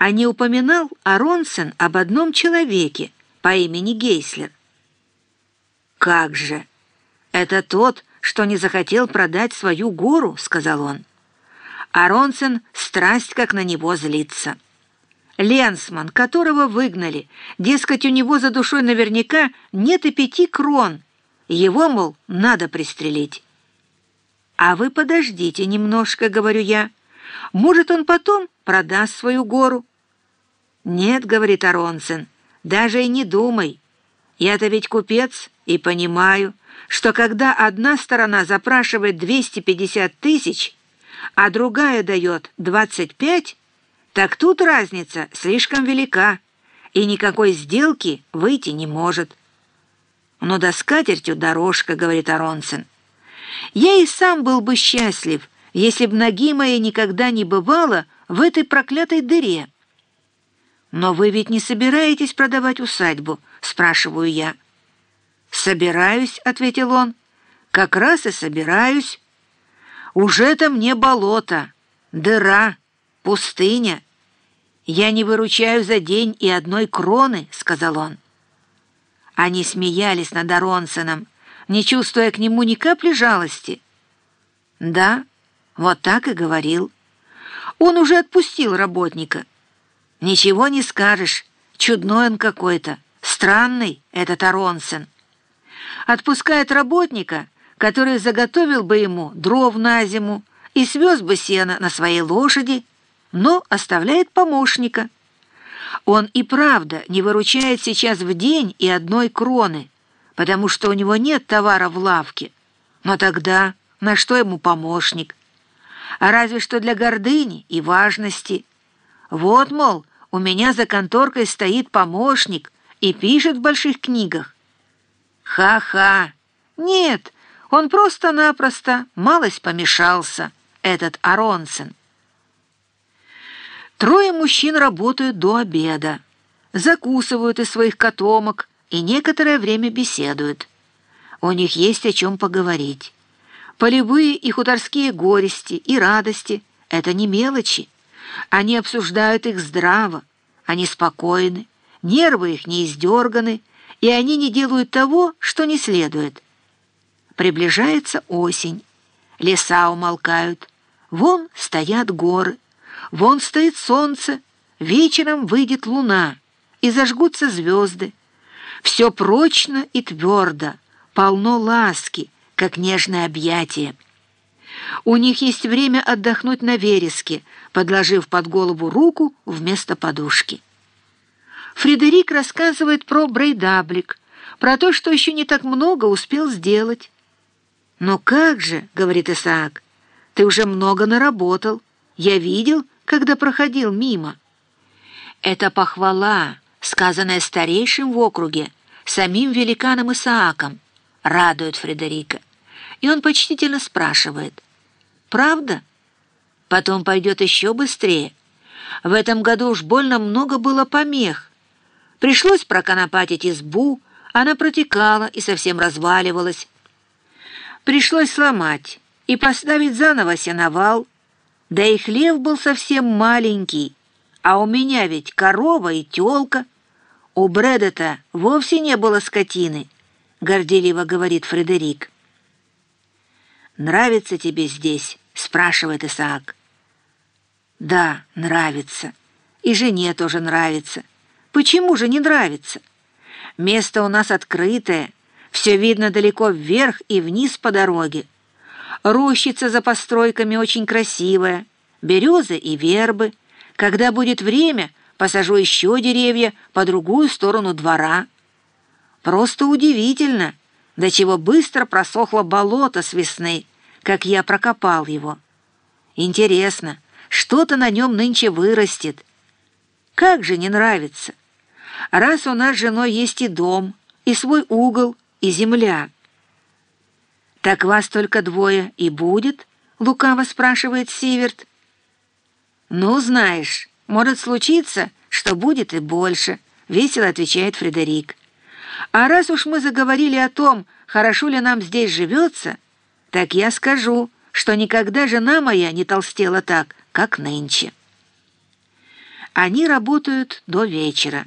а не упоминал Аронсен об одном человеке по имени Гейслер. «Как же! Это тот, что не захотел продать свою гору», — сказал он. Аронсен страсть как на него злится. Ленсман, которого выгнали, дескать, у него за душой наверняка нет и пяти крон. Его, мол, надо пристрелить. «А вы подождите немножко», — говорю я. «Может, он потом продаст свою гору?» «Нет», — говорит Аронсен, — «даже и не думай. Я-то ведь купец и понимаю, что когда одна сторона запрашивает 250 тысяч, а другая дает 25, так тут разница слишком велика, и никакой сделки выйти не может». «Но до скатертью дорожка», — говорит Аронсен. Я и сам был бы счастлив, если б ноги моей никогда не бывало в этой проклятой дыре. «Но вы ведь не собираетесь продавать усадьбу?» — спрашиваю я. «Собираюсь», — ответил он. «Как раз и собираюсь. Уже-то мне болото, дыра, пустыня. Я не выручаю за день и одной кроны», — сказал он. Они смеялись над Аронсоном, не чувствуя к нему ни капли жалости. Да, вот так и говорил. Он уже отпустил работника. Ничего не скажешь, чудной он какой-то, странный этот Аронсен. Отпускает работника, который заготовил бы ему дров на зиму и свез бы сено на своей лошади, но оставляет помощника. Он и правда не выручает сейчас в день и одной кроны, потому что у него нет товара в лавке. Но тогда на что ему помощник? А разве что для гордыни и важности. Вот, мол, у меня за конторкой стоит помощник и пишет в больших книгах. Ха-ха! Нет, он просто-напросто малость помешался, этот Аронсен. Трое мужчин работают до обеда, закусывают из своих котомок, и некоторое время беседуют. У них есть о чем поговорить. Полевые и хуторские горести и радости — это не мелочи. Они обсуждают их здраво, они спокойны, нервы их не издерганы, и они не делают того, что не следует. Приближается осень, леса умолкают, вон стоят горы, вон стоит солнце, вечером выйдет луна, и зажгутся звезды, все прочно и твердо, полно ласки, как нежное объятие. У них есть время отдохнуть на вереске, подложив под голову руку вместо подушки. Фредерик рассказывает про Брейдаблик, про то, что еще не так много успел сделать. «Но как же», — говорит Исаак, — «ты уже много наработал. Я видел, когда проходил мимо». Это похвала, сказанное старейшим в округе, самим великаном Исааком, радует Фредерика. И он почтительно спрашивает, «Правда?» Потом пойдет еще быстрее. В этом году уж больно много было помех. Пришлось проконопатить избу, она протекала и совсем разваливалась. Пришлось сломать и поставить заново сеновал, да и хлев был совсем маленький, а у меня ведь корова и тёлка. У Брэда-то вовсе не было скотины, горделиво говорит Фредерик. «Нравится тебе здесь?» — спрашивает Исаак. «Да, нравится. И жене тоже нравится. Почему же не нравится? Место у нас открытое, все видно далеко вверх и вниз по дороге. Рощица за постройками очень красивая, березы и вербы. Когда будет время, посажу еще деревья по другую сторону двора. Просто удивительно, до чего быстро просохло болото с весны, как я прокопал его. Интересно, что-то на нем нынче вырастет. Как же не нравится? Раз у нас с женой есть и дом, и свой угол, и земля. «Так вас только двое и будет?» — лукаво спрашивает Сиверт. «Ну, знаешь, может случиться, что будет и больше», — весело отвечает Фредерик. «А раз уж мы заговорили о том, хорошо ли нам здесь живется, так я скажу, что никогда жена моя не толстела так, как нынче». Они работают до вечера.